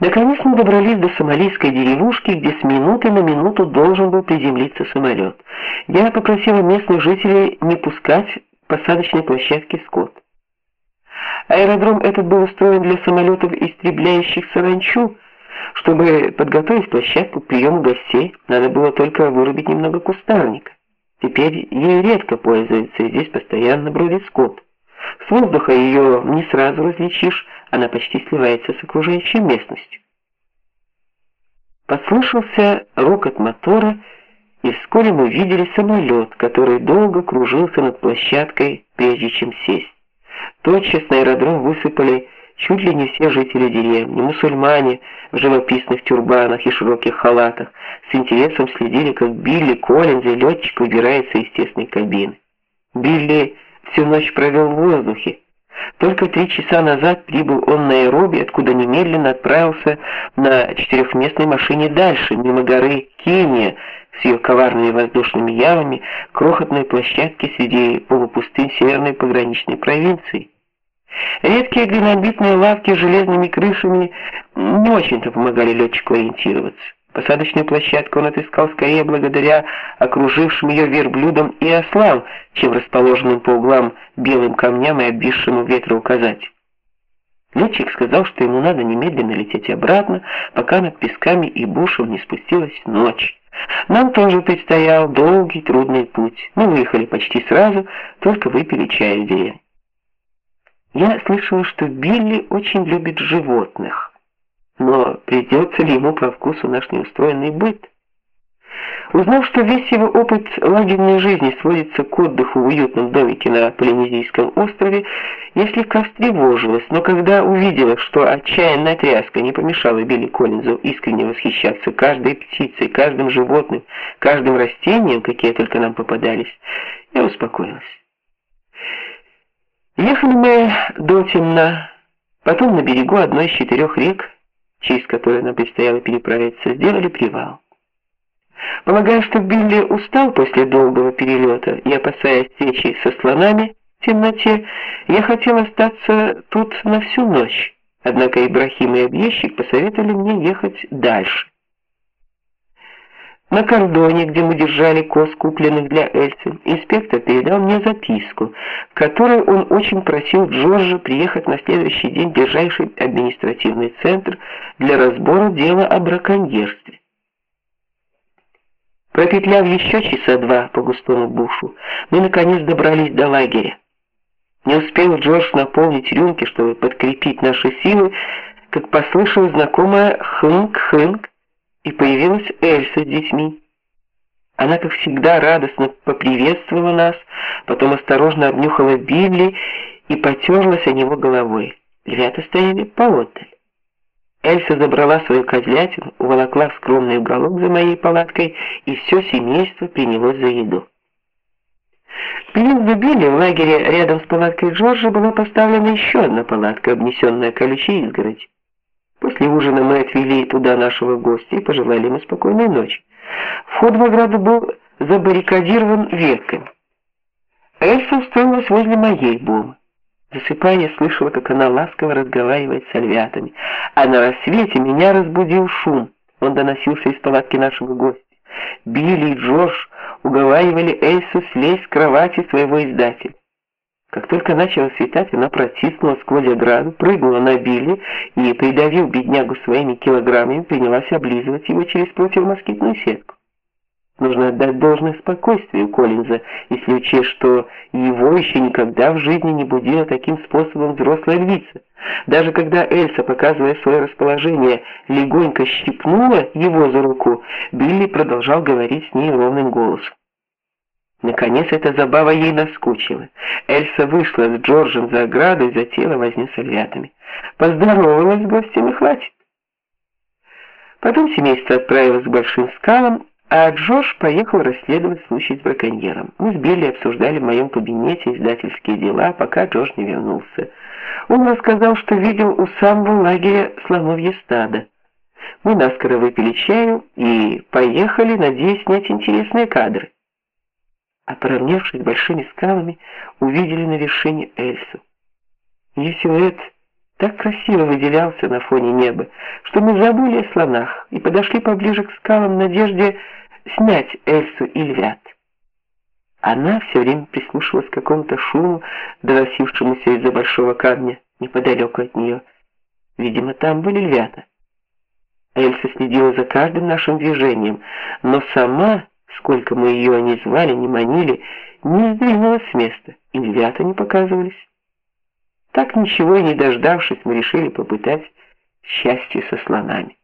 Наконец мы добрались до сомалийской деревушки, где с минуты на минуту должен был приземлиться самолет. Я попросила местных жителей не пускать посадочной площадке скот. Аэродром этот был устроен для самолетов, истребляющих саранчу. Чтобы подготовить площадку к приему гостей, надо было только вырубить немного кустарника. Теперь ей редко пользуются, и здесь постоянно бродит скот. С воздуха ее не сразу различишь, она почти сливается с окружающей местностью. Послышался рокот мотора, и вскоре мы видели самолет, который долго кружился над площадкой, прежде чем сесть. Тотчас на аэродром высыпали чуть ли не все жители деревни, мусульмане в живописных тюрбанах и широких халатах, с интересом следили, как Билли Коллинз и летчик выбирается из тесной кабины. Билли всю ночь провел в воздухе. Только три часа назад прибыл он на Найроби, откуда немедленно отправился на четырехместной машине дальше, мимо горы Кения, с ее коварными воздушными ямами, крохотной площадки среди полупустынь северной пограничной провинции. Редкие глинобитные лавки с железными крышами не очень-то помогали летчику ориентироваться. Посадочную площадку он отыскал скорее благодаря окружившим ее верблюдам и ослам, чем расположенным по углам белым камням и обвисшему ветроуказатель. Летчик сказал, что ему надо немедленно лететь обратно, пока над песками и бушем не спустилась ночь. Нам тоже предстоял долгий трудный путь. Мы выехали почти сразу, только выпили чай в деревне. Я слышала, что Билли очень любит животных. Но придется ли ему по вкусу наш неустроенный быт? Узнав, что весь его опыт лагерной жизни сводится к отдыху в уютном домике на Полинезийском острове, я слегка встревожилась, но когда увидела, что отчаянная тряска не помешала Билли Коллинзу искренне восхищаться каждой птицей, каждым животным, каждым растением, какие только нам попадались, я успокоилась. Ехали мы до темна, потом на берегу одной из четырех рек, через которые нам предстояло переправиться, сделали привал. Полагая, что Билли устал после долгого перелета и опасаясь встречи со слонами в темноте, я хотел остаться тут на всю ночь. Однако Ибрахим и объездчик посоветовали мне ехать дальше. На кордоне, где мы держали коз, купленных для Эльсы, инспектор передал мне записку, в которой он очень просил Джорджа приехать на следующий день в ближайший административный центр для разбора дела о браконьерстве. Пропетляв еще часа два по густому бушу, мы наконец добрались до лагеря. Не успел Джордж наполнить рюмки, чтобы подкрепить наши силы, как послышалось знакомое хынк-хынк, и появилась Эльса с детьми. Она, как всегда, радостно поприветствовала нас, потом осторожно обнюхала Билли и потерлась о него головой. Львята стояли поодаль. Эльса забрала свою козлятину, уволокла в скромный уголок за моей палаткой, и все семейство принялось за еду. Приезду Билли в лагере рядом с палаткой Джорджа была поставлена еще одна палатка, обнесенная колючей изгородью. После ужина мы отвели туда нашего гостя и пожелали ему спокойной ночи. Вход в ограду был забаррикадирован ветками. Эльса устроилась возле моей бомы. Засыпая, я слышала, как она ласково разговаривает с альвятами. А на рассвете меня разбудил шум. Он доносился из палатки нашего гостя. Билли и Джордж уговаривали Эльсу слезть с кровати своего издателя. Как только начало светать, она протиснулась сквозь ограду, прыгнула на Билли и, придавив беднягу своими килограммами, принялась облизывать его через противомоскитную сетку. Нужно отдать должное спокойствию Коллинза, если учесть, что его еще никогда в жизни не будила таким способом взрослая львица. Даже когда Эльса, показывая свое расположение, легонько щипнула его за руку, Билли продолжал говорить с ней ровным голосом. Наконец эта забава ей наскучила. Эльса вышла с Джорджем за ограду и затеяла возню с альвятами. Поздоровалась с гостем и хватит. Потом семейство отправилось к большим скалам, а Джордж поехал расследовать случай с браконьером. Мы с Билли обсуждали в моем кабинете издательские дела, пока Джордж не вернулся. Он рассказал, что видел у самого лагеря слоновье стадо. Мы наскоро выпили чаю и поехали, надеясь снять интересные кадры а поравнявшись большими скалами, увидели на вершине Эльсу. Ее силуэт так красиво выделялся на фоне неба, что мы забыли о слонах и подошли поближе к скалам в надежде снять Эльсу и львят. Она все время прислушивалась к какому-то шуму, доносившемуся из-за большого камня неподалеку от нее. Видимо, там были львята. Эльса следила за каждым нашим движением, но сама, сколько мы ее не звали, не манили, не сдвинулась с места, и львята не показывались. Так ничего и не дождавшись, мы решили попытать счастье со слонами.